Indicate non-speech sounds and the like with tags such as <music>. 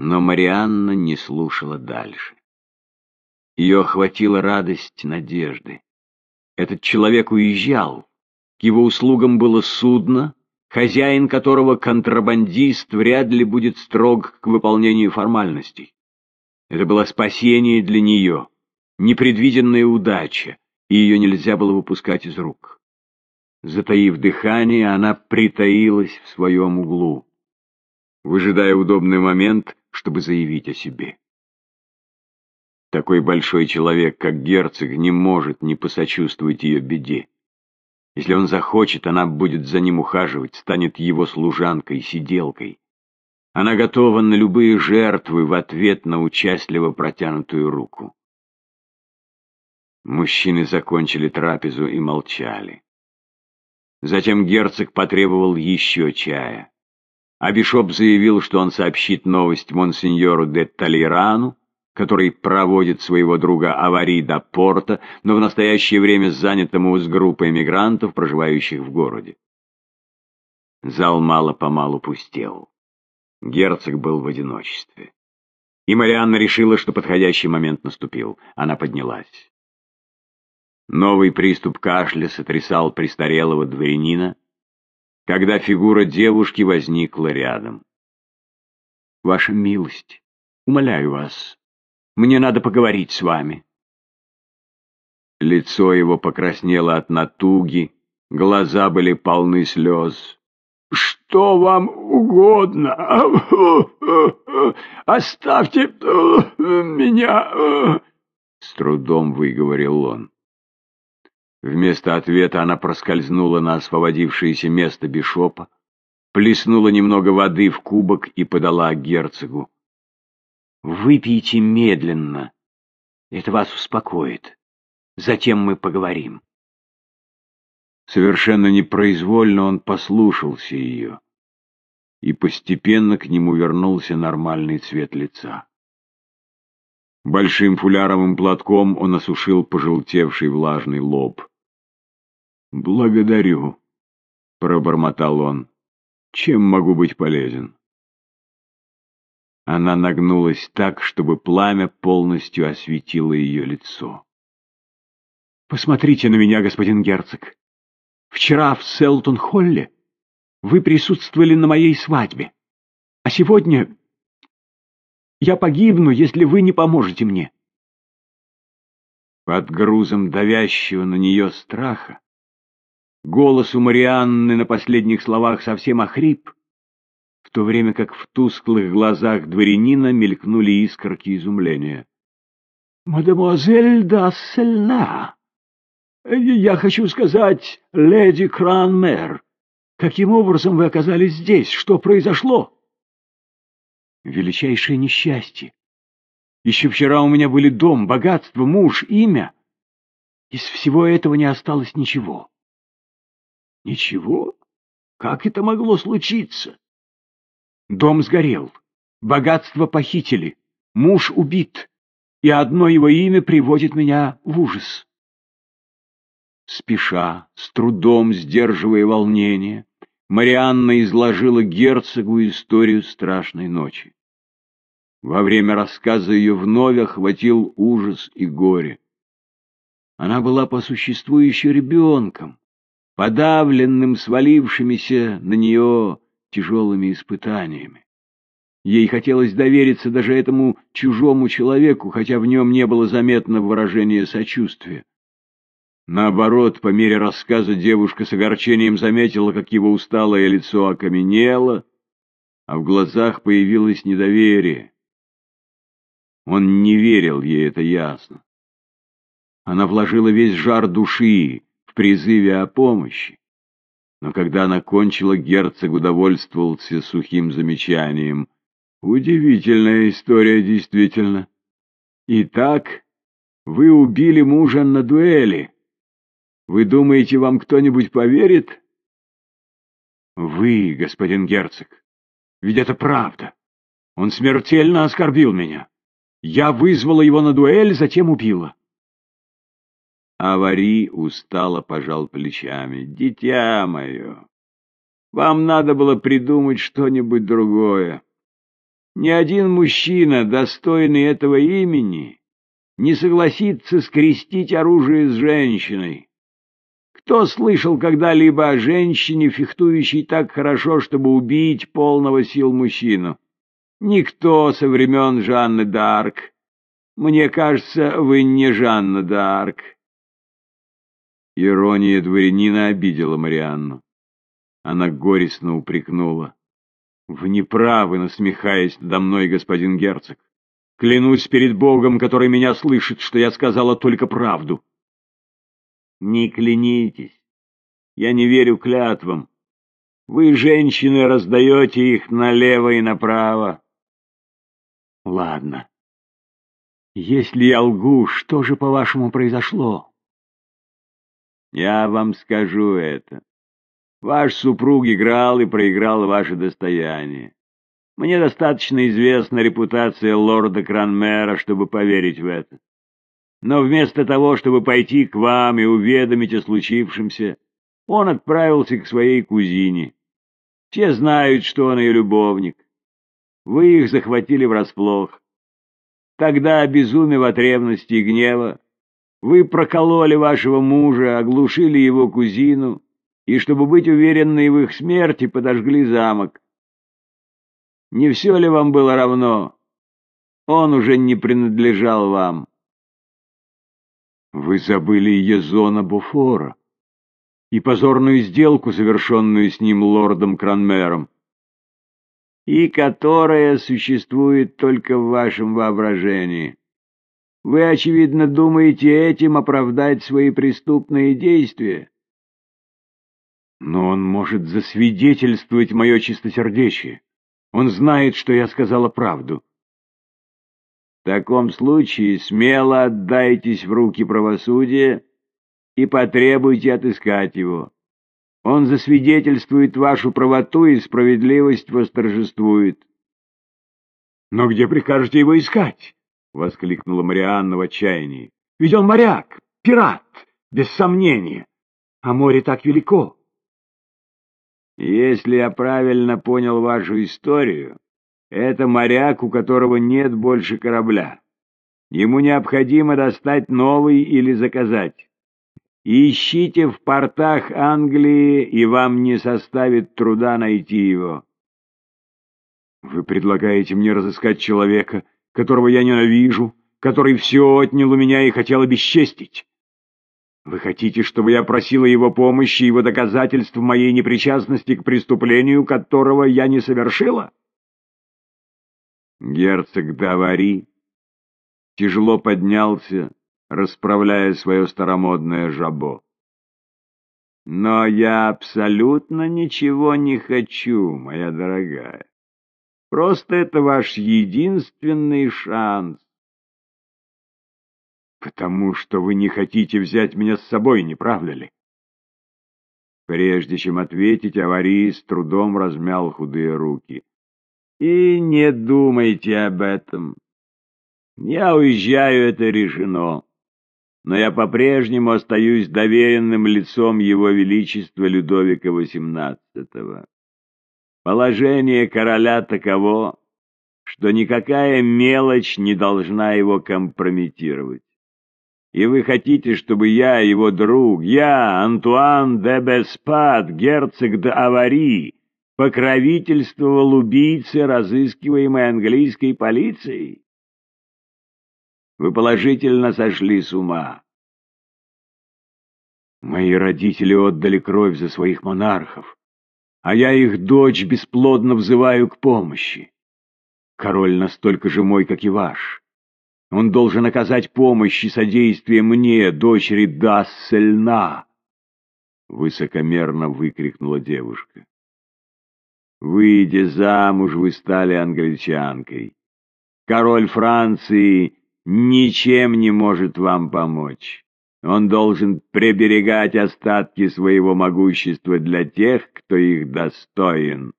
Но Марианна не слушала дальше. Ее охватила радость надежды. Этот человек уезжал. К его услугам было судно, хозяин которого контрабандист вряд ли будет строг к выполнению формальностей. Это было спасение для нее, непредвиденная удача, и ее нельзя было выпускать из рук. Затаив дыхание, она притаилась в своем углу, выжидая удобный момент, чтобы заявить о себе. Такой большой человек, как герцог, не может не посочувствовать ее беде. Если он захочет, она будет за ним ухаживать, станет его служанкой, сиделкой. Она готова на любые жертвы в ответ на участливо протянутую руку. Мужчины закончили трапезу и молчали. Затем герцог потребовал еще чая. А Бишоп заявил, что он сообщит новость монсеньору де Толерану, который проводит своего друга Авари до порта, но в настоящее время занятому с группой эмигрантов, проживающих в городе. Зал мало-помалу пустел. Герцог был в одиночестве. И Марианна решила, что подходящий момент наступил. Она поднялась. Новый приступ кашля сотрясал престарелого дворянина, когда фигура девушки возникла рядом. «Ваша милость, умоляю вас, мне надо поговорить с вами». Лицо его покраснело от натуги, глаза были полны слез. «Что вам угодно? <laughs> Оставьте меня!» С трудом выговорил он. Вместо ответа она проскользнула на освободившееся место Бишопа, плеснула немного воды в кубок и подала герцогу. Выпейте медленно. Это вас успокоит. Затем мы поговорим. Совершенно непроизвольно он послушался ее, и постепенно к нему вернулся нормальный цвет лица. Большим фуляровым платком он осушил пожелтевший влажный лоб. «Благодарю», — пробормотал он. «Чем могу быть полезен?» Она нагнулась так, чтобы пламя полностью осветило ее лицо. «Посмотрите на меня, господин герцог. Вчера в Селтон-Холле вы присутствовали на моей свадьбе, а сегодня я погибну, если вы не поможете мне». Под грузом давящего на нее страха голос у Марианны на последних словах совсем охрип, в то время как в тусклых глазах дворянина мелькнули искорки изумления. «Мадемуазель Дассельна! Я хочу сказать, леди Кранмер, каким образом вы оказались здесь? Что произошло?» «Величайшее несчастье. Еще вчера у меня были дом, богатство, муж, имя. Из всего этого не осталось ничего». «Ничего? Как это могло случиться?» Дом сгорел, богатство похитили, муж убит, и одно его имя приводит меня в ужас. Спеша, с трудом сдерживая волнение, Марианна изложила герцогу историю страшной ночи. Во время рассказа ее вновь охватил ужас и горе. Она была по существу еще ребенком, подавленным свалившимися на нее тяжелыми испытаниями. Ей хотелось довериться даже этому чужому человеку, хотя в нем не было заметно выражения сочувствия. Наоборот, по мере рассказа девушка с огорчением заметила, как его усталое лицо окаменело, а в глазах появилось недоверие. Он не верил ей, это ясно. Она вложила весь жар души в призыве о помощи. Но когда она кончила, герцог удовольствовался сухим замечанием. Удивительная история, действительно. Итак, вы убили мужа на дуэли. Вы думаете, вам кто-нибудь поверит? Вы, господин герцог, ведь это правда. Он смертельно оскорбил меня. Я вызвала его на дуэль, затем убила. Авари устало пожал плечами. «Дитя мое, вам надо было придумать что-нибудь другое. Ни один мужчина, достойный этого имени, не согласится скрестить оружие с женщиной. Кто слышал когда-либо о женщине, фехтующей так хорошо, чтобы убить полного сил мужчину? Никто со времен Жанны д'Арк. Мне кажется, вы не Жанна д'Арк. Ирония дворянина обидела Марианну. Она горестно упрекнула. Вы не правы, насмехаясь надо мной, господин герцог. Клянусь перед Богом, который меня слышит, что я сказала только правду. Не клянитесь. Я не верю клятвам. Вы, женщины, раздаете их налево и направо. Ладно. Если я лгу, что же, по-вашему, произошло? Я вам скажу это. Ваш супруг играл и проиграл ваше достояние. Мне достаточно известна репутация лорда Кранмера, чтобы поверить в это. Но вместо того, чтобы пойти к вам и уведомить о случившемся, он отправился к своей кузине. Все знают, что он ее любовник. Вы их захватили врасплох. Тогда, обезумев от ревности и гнева, вы прокололи вашего мужа, оглушили его кузину и, чтобы быть уверенной в их смерти, подожгли замок. Не все ли вам было равно? Он уже не принадлежал вам. Вы забыли Езона Буфора и позорную сделку, совершенную с ним лордом Кранмером, и которая существует только в вашем воображении. Вы, очевидно, думаете этим оправдать свои преступные действия. Но он может засвидетельствовать мое чистосердечие. Он знает, что я сказала правду. В таком случае смело отдайтесь в руки правосудия и потребуйте отыскать его. Он засвидетельствует вашу правоту, и справедливость восторжествует. — Но где прикажете его искать? — воскликнула Марианна в отчаянии. — Ведь он моряк, пират, без сомнения, а море так велико. Если я правильно понял вашу историю, это моряк, у которого нет больше корабля. Ему необходимо достать новый или заказать. Ищите в портах Англии, и вам не составит труда найти его. Вы предлагаете мне разыскать человека, которого я ненавижу, который все отнял у меня и хотел обесчестить. Вы хотите, чтобы я просила его помощи, его доказательств моей непричастности к преступлению, которого я не совершила? Герцог Давари тяжело поднялся, расправляя свое старомодное жабо. Но я абсолютно ничего не хочу, моя дорогая. Просто это ваш единственный шанс. Потому что вы не хотите взять меня с собой, не правда ли? Прежде чем ответить, Аварий с трудом размял худые руки. И не думайте об этом. Я уезжаю, это решено. Но я по-прежнему остаюсь доверенным лицом Его Величества Людовика XVIII. Положение короля таково, что никакая мелочь не должна его компрометировать. И вы хотите, чтобы я, его друг, я, Антуан де Беспад, герцог де Авари, покровительствовал убийце, разыскиваемой английской полицией? Вы положительно сошли с ума. Мои родители отдали кровь за своих монархов, а я их дочь бесплодно взываю к помощи. Король настолько же мой, как и ваш. Он должен оказать помощь и содействие мне, дочери Дассельна!» Высокомерно выкрикнула девушка. «Выйдя замуж, вы стали англичанкой. Король Франции ничем не может вам помочь. Он должен приберегать остатки своего могущества для тех, кто их достоин».